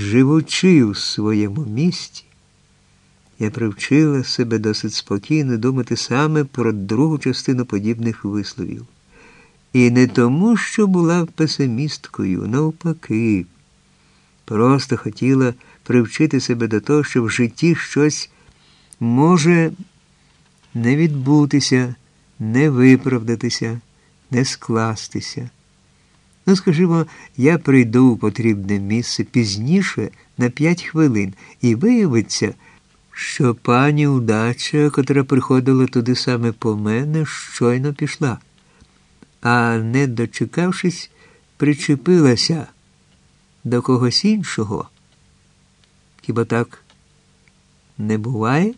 живучи у своєму місті, я привчила себе досить спокійно думати саме про другу частину подібних висловів. І не тому, що була песимісткою, навпаки, просто хотіла привчити себе до того, що в житті щось може не відбутися, не виправдатися, не скластися. Ну, скажімо, я прийду в потрібне місце пізніше на п'ять хвилин, і виявиться, що пані удача, котра приходила туди саме по мене, щойно пішла, а не дочекавшись, причепилася до когось іншого. Хіба так не буває?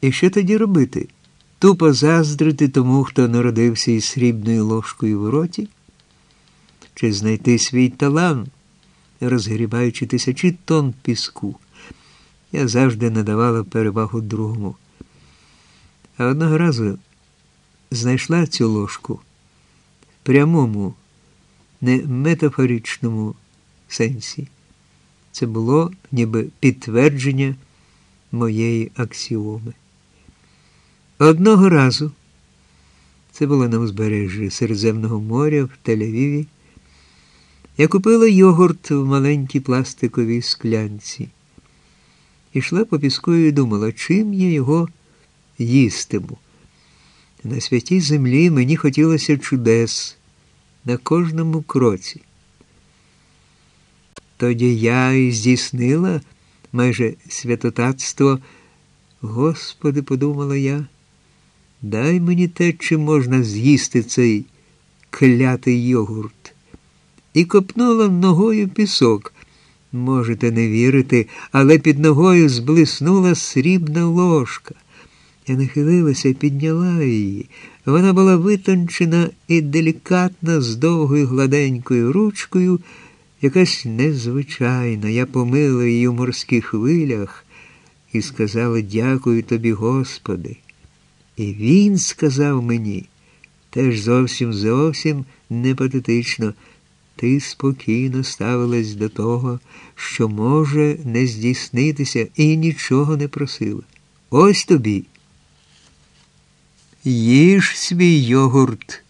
І що тоді робити? Тупо заздрити тому, хто народився із срібною ложкою в роті? Чи знайти свій талант, розгрібаючи тисячі тонн піску? Я завжди надавала перевагу другому. А одного разу знайшла цю ложку в прямому, не метафоричному сенсі. Це було ніби підтвердження моєї аксіоми. Одного разу, це було на узбережжі Середземного моря в Тель-Авіві, я купила йогурт в маленькій пластиковій склянці. Ішла по піску і думала, чим я його їстиму. На святій землі мені хотілося чудес на кожному кроці. Тоді я і здійснила майже святотатство. Господи, подумала я. Дай мені те, чи можна з'їсти цей клятий йогурт. І копнула ногою пісок. Можете не вірити, але під ногою зблиснула срібна ложка. Я нахилилася і підняла її. Вона була витончена і делікатна, з довгою гладенькою ручкою, якась незвичайна. Я помила її у морських хвилях і сказала дякую тобі, Господи. І він сказав мені, теж зовсім зовсім не патетично, ти спокійно ставилась до того, що може не здійснитися, і нічого не просила. Ось тобі. Їж свій йогурт.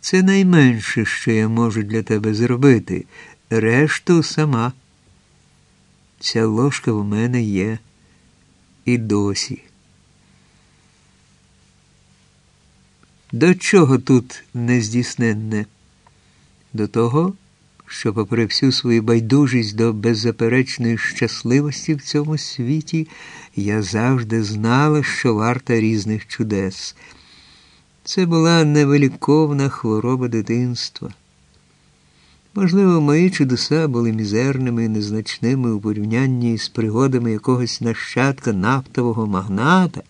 Це найменше, що я можу для тебе зробити. Решту сама. Ця ложка в мене є і досі. До чого тут нездійсненне? До того, що, попри всю свою байдужість до беззаперечної щасливості в цьому світі, я завжди знала, що варта різних чудес. Це була невеликовна хвороба дитинства. Можливо, мої чудеса були мізерними і незначними у порівнянні з пригодами якогось нащадка нафтового магната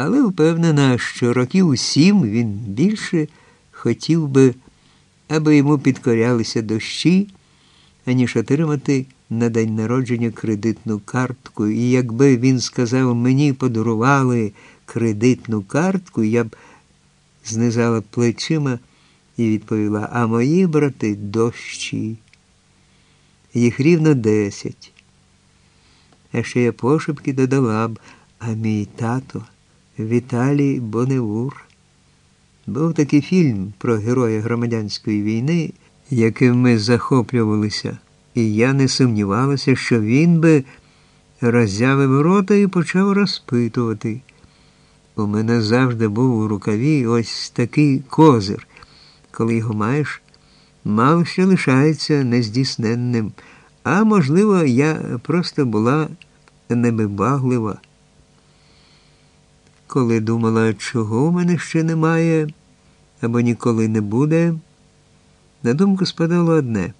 але впевнена, що років сім він більше хотів би, аби йому підкорялися дощі, аніж отримати на день народження кредитну картку. І якби він сказав, мені подарували кредитну картку, я б знизала плечима і відповіла, а мої брати дощі. Їх рівно десять. А ще я пошепки додала б, а мій тато. Віталій Боневур. Був такий фільм про героя громадянської війни, яким ми захоплювалися, і я не сумнівалася, що він би роззявив рота і почав розпитувати. У мене завжди був у рукаві ось такий козир. Коли його маєш, мало що лишається нездійсненним. А можливо, я просто була невибаглива коли думала, чого в мене ще немає або ніколи не буде, на думку спадало одне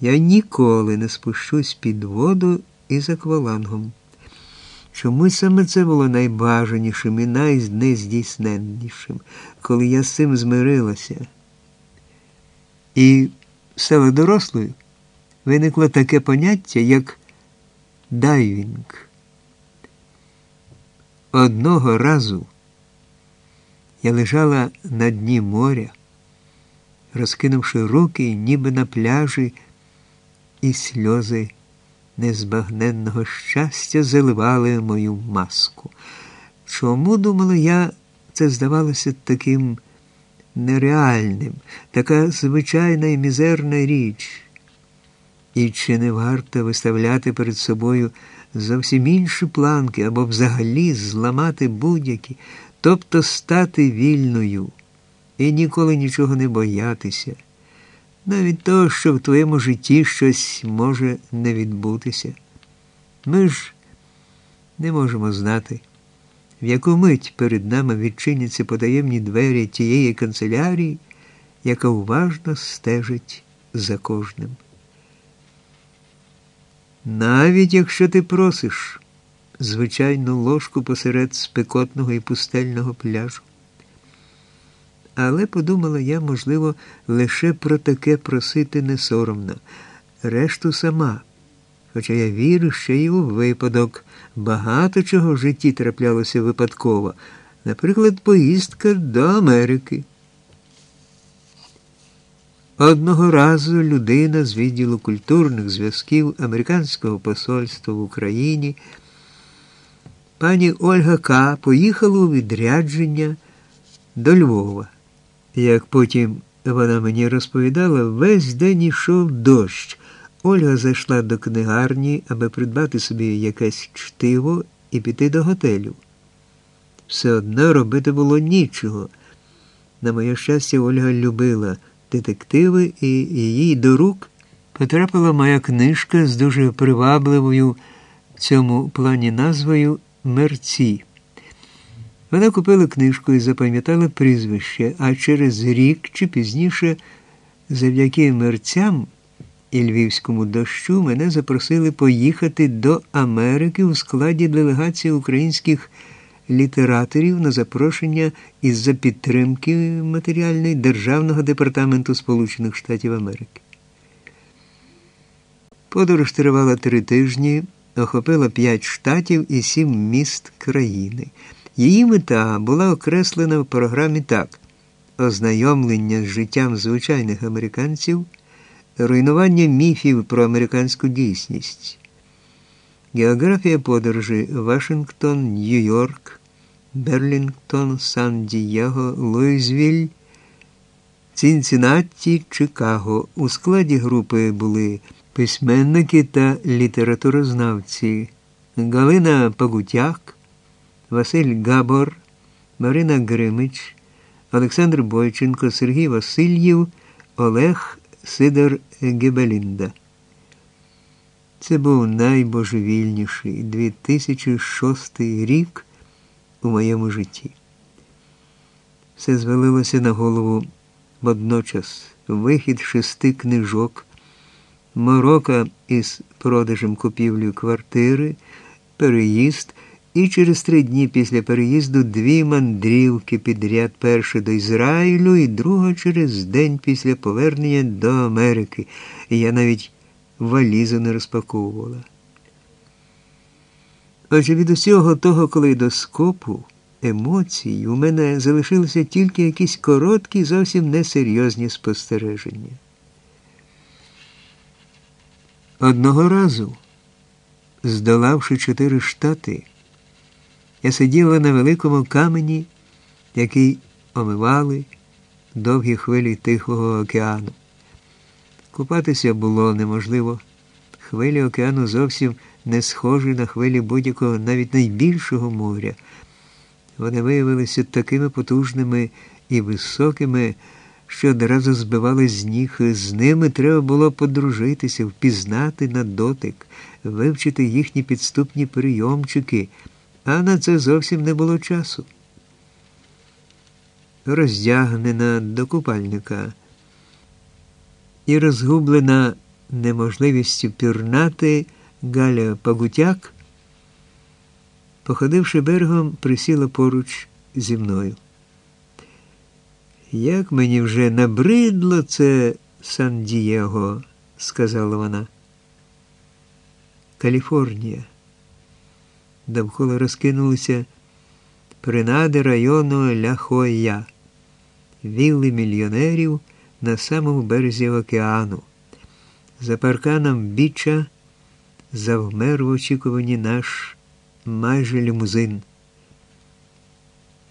я ніколи не спущусь під воду із аквалангом. Чому саме це було найбажанішим і найнездійсненнішим, коли я з цим змирилася? І стала дорослою виникло таке поняття, як дайвінг. Одного разу я лежала на дні моря, розкинувши руки, ніби на пляжі, і сльози незбагненного щастя заливали мою маску. Чому, думала я, це здавалося таким нереальним, така звичайна і мізерна річ? І чи не варто виставляти перед собою зовсім інші планки або взагалі зламати будь-які, тобто стати вільною і ніколи нічого не боятися, навіть того, що в твоєму житті щось може не відбутися. Ми ж не можемо знати, в яку мить перед нами відчиняться потаємні двері тієї канцелярії, яка уважно стежить за кожним. Навіть якщо ти просиш звичайну ложку посеред спекотного і пустельного пляжу. Але подумала я, можливо, лише про таке просити не соромно, решту сама. Хоча я вірю, що й у випадок багато чого в житті траплялося випадково, наприклад, поїздка до Америки. Одного разу людина з відділу культурних зв'язків Американського посольства в Україні, пані Ольга К. поїхала у відрядження до Львова. Як потім вона мені розповідала, весь день йшов дощ. Ольга зайшла до книгарні, аби придбати собі якесь чтиво і піти до готелю. Все одно робити було нічого. На моє щастя, Ольга любила детективи, і її до рук потрапила моя книжка з дуже привабливою в цьому плані назвою Мерці. Вона купила книжку і запам'ятала прізвище, а через рік чи пізніше, завдяки мерцям і львівському дощу, мене запросили поїхати до Америки у складі делегації українських літераторів на запрошення із-за підтримки матеріальної Державного департаменту Сполучених Штатів Америки. Подорож тривала три тижні, охопила п'ять штатів і сім міст країни. Її мета була окреслена в програмі так: ознайомлення з життям звичайних американців, руйнування міфів про американську дійсність. Географія подорожі Вашингтон, Нью-Йорк, Берлінгтон, Сан-Дієго, Луїзвіль, Цінцинатті, Чикаго. У складі групи були письменники та літературознавці Галина Пагутяк, Василь Габор, Марина Гримич, Олександр Бойченко, Сергій Васильєв, Олег Сидор Гебелінда. Це був найбожевільніший 2006 рік у моєму житті. Все звалилося на голову водночас вихід шести книжок, морока із продажем купівлю квартири, переїзд. І через три дні після переїзду дві мандрівки підряд перша до Ізраїлю і друга через день після повернення до Америки. Я навіть валізу не розпаковувала. Отже, від усього того калейдоскопу емоцій у мене залишилися тільки якісь короткі, зовсім несерйозні спостереження. Одного разу, здолавши чотири штати, я сиділа на великому камені, який омивали довгі хвилі Тихого океану. Купатися було неможливо. Хвилі океану зовсім не схожі на хвилі будь-якого навіть найбільшого моря. Вони виявилися такими потужними і високими, що одразу збивали з ніг. З ними треба було подружитися, впізнати на дотик, вивчити їхні підступні прийомчики, а на це зовсім не було часу. Роздягнена до купальника і розгублена неможливістю пірнати Галя Пагутяк, походивши берегом, присіла поруч зі мною. Як мені вже набридло це Сан Дієго, сказала вона. Каліфорнія. Довкола розкинулися принади району Ляхоя, вілли мільйонерів на самому березі океану. За парканом біча завмер в очікуванні наш майже лімузин.